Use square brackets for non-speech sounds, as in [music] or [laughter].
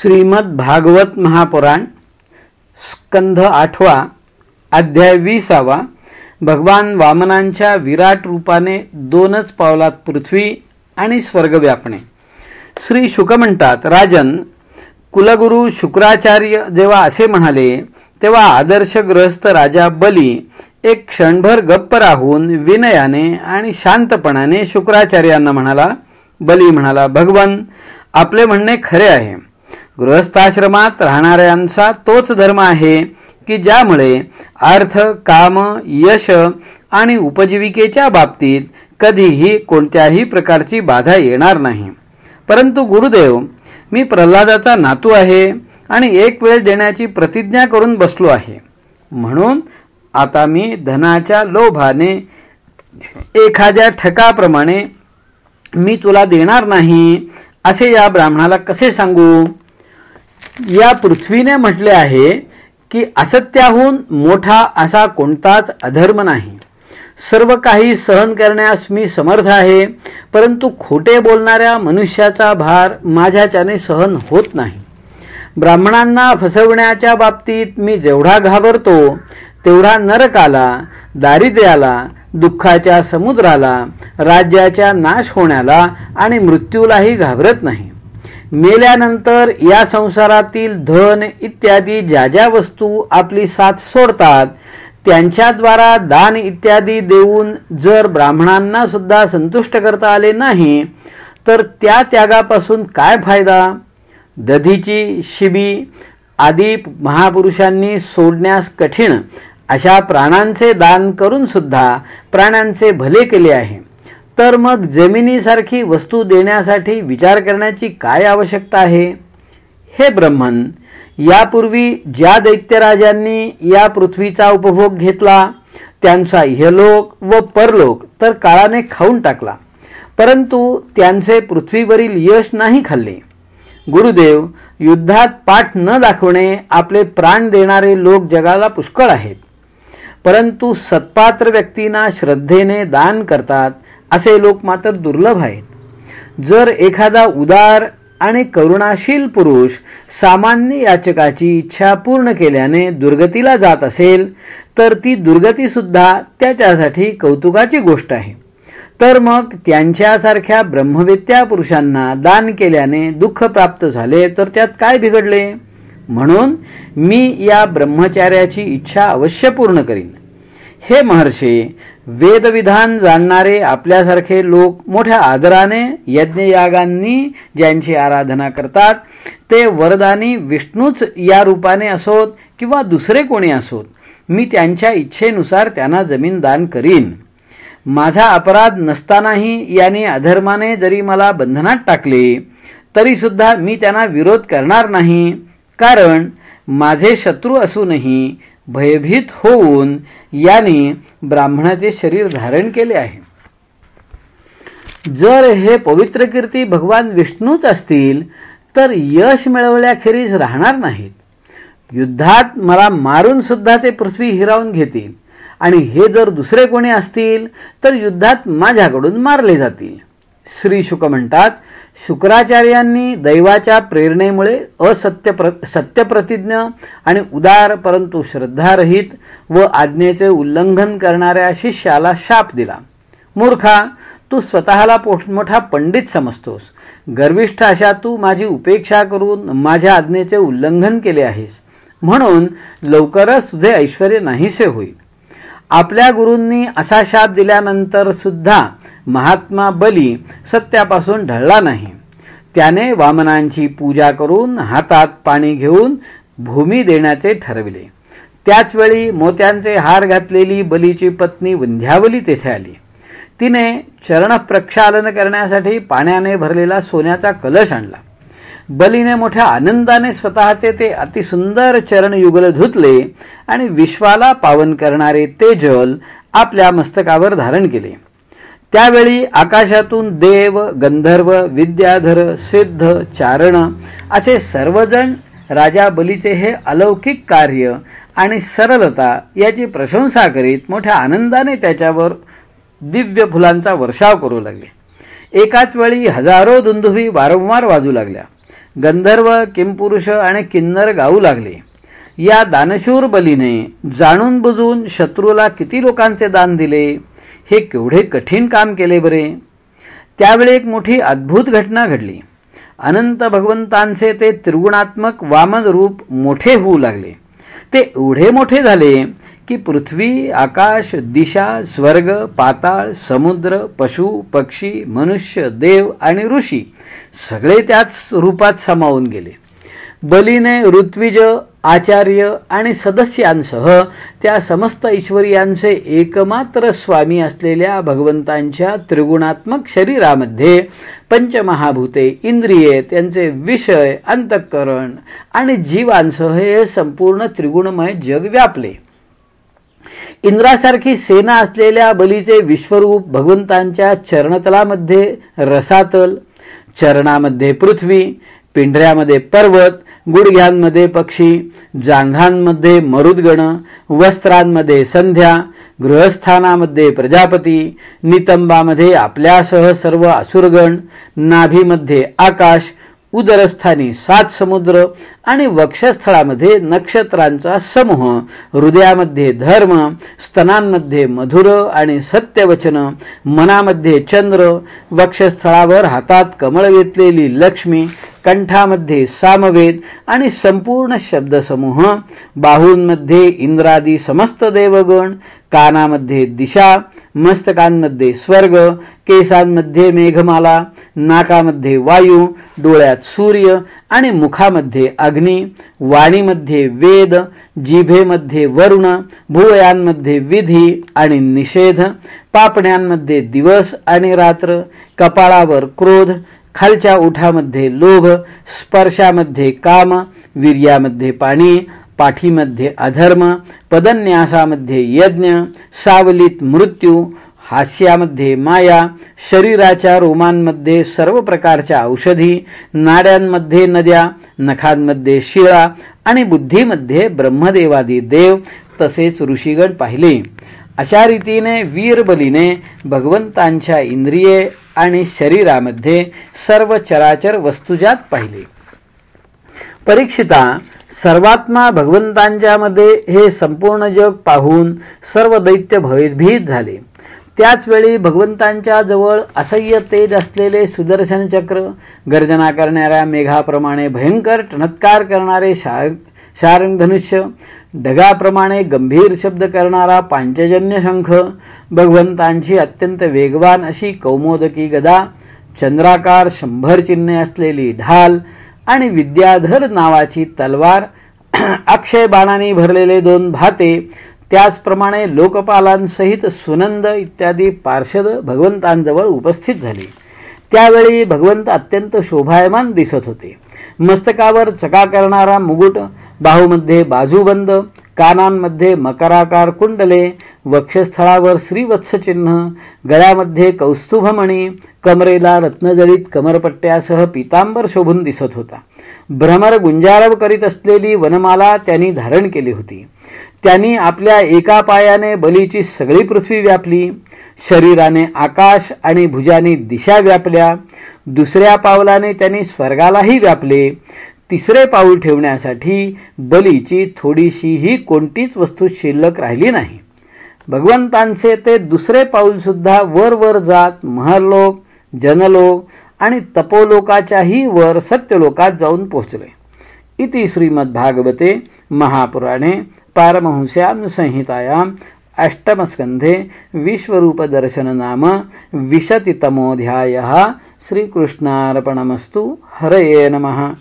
श्रीमद भागवत महापुराण स्कंध आठवा अध्याय विसावा. भगवान वामनांच्या विराट रूपाने दोनच पावलात पृथ्वी आणि स्वर्ग व्यापणे. श्री शुक म्हणतात राजन कुलगुरू शुक्राचार्य जेव्हा असे म्हणाले तेव्हा आदर्शग्रस्त राजा बली एक क्षणभर गप्प राहून विनयाने आणि शांतपणाने शुक्राचार्यांना म्हणाला. बली म्हणाला भगवान आपले म्हणणे खरे आहे. गृहस्थाश्रमात राहणाऱ्यांचा तोच धर्म आहे की ज्यामुळे अर्थ काम यश आणि उपजीविकेच्या बाबतीत कधीही कोणत्याही प्रकारची बाधा येणार नाही. परंतु गुरुदेव मी प्रल्हादाचा नातू आहे आणि एक वेळ देण्याची प्रतिज्ञा करून बसलो आहे. म्हणून आता मी धनाच्या लोभाने एखाद्या ठकाप्रमाणे मी तुला देणार नाही असे या ब्राह्मणाला कसे सांगू? या पृथ्वीने म्हटले आहे की असत्याहून मोठा असा कोणताच अधर्म नाही. सर्व काही सहन करण्यास मी समर्थ आहे परंतु खोटे बोलणाऱ्या मनुष्याचा भार माझ्याच्याने सहन होत नाही. ब्राह्मणांना फसवण्याच्या बाबतीत मी जेवढा घाबरतो तेवढा नरकाला दारिद्र्याला दुःखाच्या समुद्राला राज्याच्या नाश होण्याला आणि मृत्यूलाही घाबरत नाही. मेल्यानंतर या संसारातील धन इत्यादी ज्या ज्या वस्तू आपली साथ सोडतात त्यांच्याद्वारा दान इत्यादी देऊन जर ब्राह्मणांना सुद्धा संतुष्ट करता आले नाही तर त्या त्यागापासून काय फायदा? दधीची शिबी आदी महापुरुषांनी सोडण्यास कठीण अशा प्राणांचे दान करून सुद्धा प्राण्यांचे भले केले आहे. तर मग जमिनीसारखी वस्तू देण्यासाठी विचार करण्याची काय आवश्यकता आहे? हे ब्रह्मन यापूर्वी ज्या दैत्यराजांनी या पृथ्वीचा उपभोग घेतला त्यांचा इहलोक व परलोक तर काळाने खाऊन टाकला. परंतु त्यांचे पृथ्वीवरील यश नाही खाल्ले. गुरुदेव युद्धात पाठ न दाखवणे आपले प्राण देणारे लोक जगाला पुष्कळ आहेत. परंतु सत्पात्र व्यक्तींना श्रद्धेने दान करतात असे लोक मात्र दुर्लभ आहेत. जर एखादा उदार आणि करुणाशील पुरुष सामान्य याचकाची इच्छा पूर्ण केल्याने दुर्गतीला जात असेल तर ती दुर्गती सुद्धा त्याच्यासाठी कौतुकाची गोष्ट आहे. तर मग त्यांच्यासारख्या ब्रह्मविद्या पुरुषांना दान केल्याने दुःख प्राप्त झाले तर त्यात काय बिघडले? म्हणून मी या ब्रह्मचार्याची इच्छा अवश्य पूर्ण करीन. हे महर्षी वेदविधान जाणणारे आपल्यासारखे लोक मोठ्या आदराने यज्ञयागांनी ज्यांची आराधना करतात ते वरदानी विष्णूच या रूपाने असोत किंवा दुसरे कोणी असोत मी त्यांच्या इच्छेनुसार त्यांना जमीन दान करीन. माझा अपराध नसतानाही यांनी अधर्माने जरी मला बंधनात टाकले तरी सुद्धा मी त्यांना विरोध करणार नाही कारण माझे शत्रू असूनही भयभीत होऊन याने ब्राह्मणाचे शरीर धारण केले आहे. जर हे पवित्र कीर्ती भगवान विष्णूच असतील तर यश मिळवल्याखेरीज राहणार नाहीत. युद्धात मला मारून सुद्धा ते पृथ्वी हिरावून घेतील. आणि हे जर दुसरे कोणी असतील तर युद्धात माझ्याकडून मारले जातील. श्री शुक म्हणतात शुक्राचार्यांनी दैवाच्या प्रेरणेमुळे असत्य प्र सत्यप्रतिज्ञ आणि उदार परंतु श्रद्धारहित व आज्ञेचे उल्लंघन करणाऱ्या शिष्याला शाप दिला. मूर्खा तू स्वतःला मोठा पंडित समजतोस. गर्विष्ठ अशा तू माझी उपेक्षा करून माझ्या आज्ञेचे उल्लंघन केले आहेस. म्हणून लवकरच तुझे ऐश्वर नाहीसे होईल. आपल्या गुरूंनी असा शाप दिल्यानंतर सुद्धा महात्मा बली सत्यापासून ढळला नाही. त्याने वामनांची पूजा करून हातात पाणी घेऊन भूमी देण्याचे ठरविले. त्याचवेळी मोत्यांचे हार घातलेली बलीची पत्नी विंध्यावली तेथे आली. तिने चरण प्रक्षालन करण्यासाठी पाण्याने भरलेला सोन्याचा कलश आणला. बलीने मोठ्या आनंदाने स्वतःचे ते अतिसुंदर चरणयुगल धुतले आणि विश्वाला पावन करणारे ते जल आपल्या मस्तकावर धारण केले. त्यावेळी आकाशातून देव गंधर्व विद्याधर सिद्ध चारण असे सर्वजण राजा बलीचे हे अलौकिक कार्य आणि सरलता याची प्रशंसा करीत मोठ्या आनंदाने त्याच्यावर दिव्य फुलांचा वर्षाव करू लागले. एकाच वेळी हजारो दुंदुभी वारंवार वाजू लागल्या. गंधर्व किमपुरुष आणि किन्नर गाऊ लागले. या दानशूर बलीने जाणून बुजून शत्रूला किती लोकांचे दान दिले? हे केवढे कठीण काम केले बरे? त्यावेळी एक मोठी अद्भुत घटना घडली. अनंत भगवंतांचे ते त्रिगुणात्मक वामन रूप मोठे होऊ लागले. ते एवढे मोठे झाले की पृथ्वी आकाश दिशा स्वर्ग पाताळ समुद्र पशु पक्षी मनुष्य देव आणि ऋषी सगळे त्याच रूपात सामावून गेले. बलीने ऋत्विज आचार्य आणि सदस्यांसह त्या समस्त ईश्वरीयांचे एकमात्र स्वामी असलेल्या भगवंतांच्या त्रिगुणात्मक शरीरामध्ये पंचमहाभूते इंद्रिये त्यांचे विषय अंतःकरण आणि जीवांसह हे संपूर्ण त्रिगुणमय जग व्यापले. इंद्रासारखी सेना असलेल्या बलीचे विश्वरूप भगवंतांच्या चरणतलामध्ये रसातल चरणामध्ये पृथ्वी पिंढऱ्यामध्ये पर्वत गुडघ्यांमध्ये पक्षी जांघांमध्ये मरुदगण वस्त्रांमध्ये संध्या गृहस्थानामध्ये प्रजापती नितंबामध्ये आपल्यासह सर्व असुरगण नाभीमध्ये आकाश उदरस्थानी सात समुद्र आणि वक्षस्थळामध्ये नक्षत्रांचा समूह हृदयामध्ये धर्म स्तनांमध्ये मधुर आणि सत्यवचन मनामध्ये चंद्र वक्षस्थळावर हातात कमळ घेतलेली लक्ष्मी कंठामध्ये सामवेद आणि संपूर्ण शब्दसमूह बाहूंमध्ये इंद्रादी समस्त देवगण कानामध्ये दिशा मस्तकांमध्ये स्वर्ग केसांमध्ये मेघमाला नाकामध्ये वायू डोळ्यात सूर्य आणि मुखामध्ये अग्नी वाणीमध्ये वेद जिभेमध्ये वरुण भुवयांमध्ये विधी आणि निषेध पापण्यांमध्ये दिवस आणि रात्र कपाळावर क्रोध खालच्या उठामध्ये लोभ स्पर्शामध्ये काम वीर्यामध्ये पाणी पाठीमध्ये अधर्म पदन्यासामध्ये यज्ञ सावलीत मृत्यू हास्यामध्ये माया शरीराच्या रोमांमध्ये सर्व प्रकारच्या औषधी नाड्यांमध्ये नद्या नखांमध्ये शिळा आणि बुद्धीमध्ये ब्रह्मदेवादी देव तसेच ऋषीगण पाहिले. अशा रीतीने वीरबलीने भगवंतांच्या इंद्रिये आणि शरीरामध्ये सर्व चराचर वस्तुजात पाहिले. परीक्षिता सर्वात्मा भगवंतांच्यामध्ये हे संपूर्ण जग पाहून सर्व दैत्य भयभीत झाले. त्याच वेळी भगवंतांच्या जवळ असह्य तेज असलेले सुदर्शन चक्र गर्जना करणाऱ्या मेघाप्रमाणे भयंकर टणत्कार करणारे शा सारंगधनुष्य ढगाप्रमाणे गंभीर शब्द करणारा पांचजन्य शंख भगवंतांची अत्यंत वेगवान अशी कौमोदकी गदा चंद्राकार शंभर चिन्हे असलेली ढाल आणि विद्याधर नावाची तलवार [clears throat] अक्षय बाणांनी भरलेले दोन भाते त्याचप्रमाणे लोकपालांसहित सुनंद इत्यादी पार्षद भगवंतांजवळ उपस्थित झाले. त्यावेळी भगवंत अत्यंत शोभायमान दिसत होते. मस्तकावर चका करणारा मुकुट बाहूमध्ये बाजूबंद कानांमध्ये मकराकार कुंडले वक्षस्थळावर श्रीवत्सचिन्ह गळ्यामध्ये कौस्तुभमणी कमरेला रत्नजळीत कमरपट्ट्यासह पितांबर शोभून दिसत होता. भ्रमर गुंजारव करीत असलेली वनमाला त्यांनी धारण केली होती. त्यांनी आपल्या एका पायाने बलीची सगळी पृथ्वी व्यापली. शरीराने आकाश आणि भुजानी दिशा व्यापल्या. दुसऱ्या पावलाने त्यांनी स्वर्गालाही व्यापले. तिसरे पाऊल ठेवण्यासाठी बलीची थोडीशीही कोणतीच वस्तू शिल्लक राहिली नाही. भगवंतांचे ते दुसरे पाऊल सुद्धा वर वर जात महरलोक जनलोक आणि तपोलोकाच्याही वर सत्यलोकात जाऊन पोहोचले. इति श्रीमद्भागवते महापुराणे पारमहंस्यां संहितायाम् अष्टमस्कन्धे विश्वरूपदर्शननाम विशतितमोऽध्यायः. श्रीकृष्णार्पणमस्तु. हरये नमः.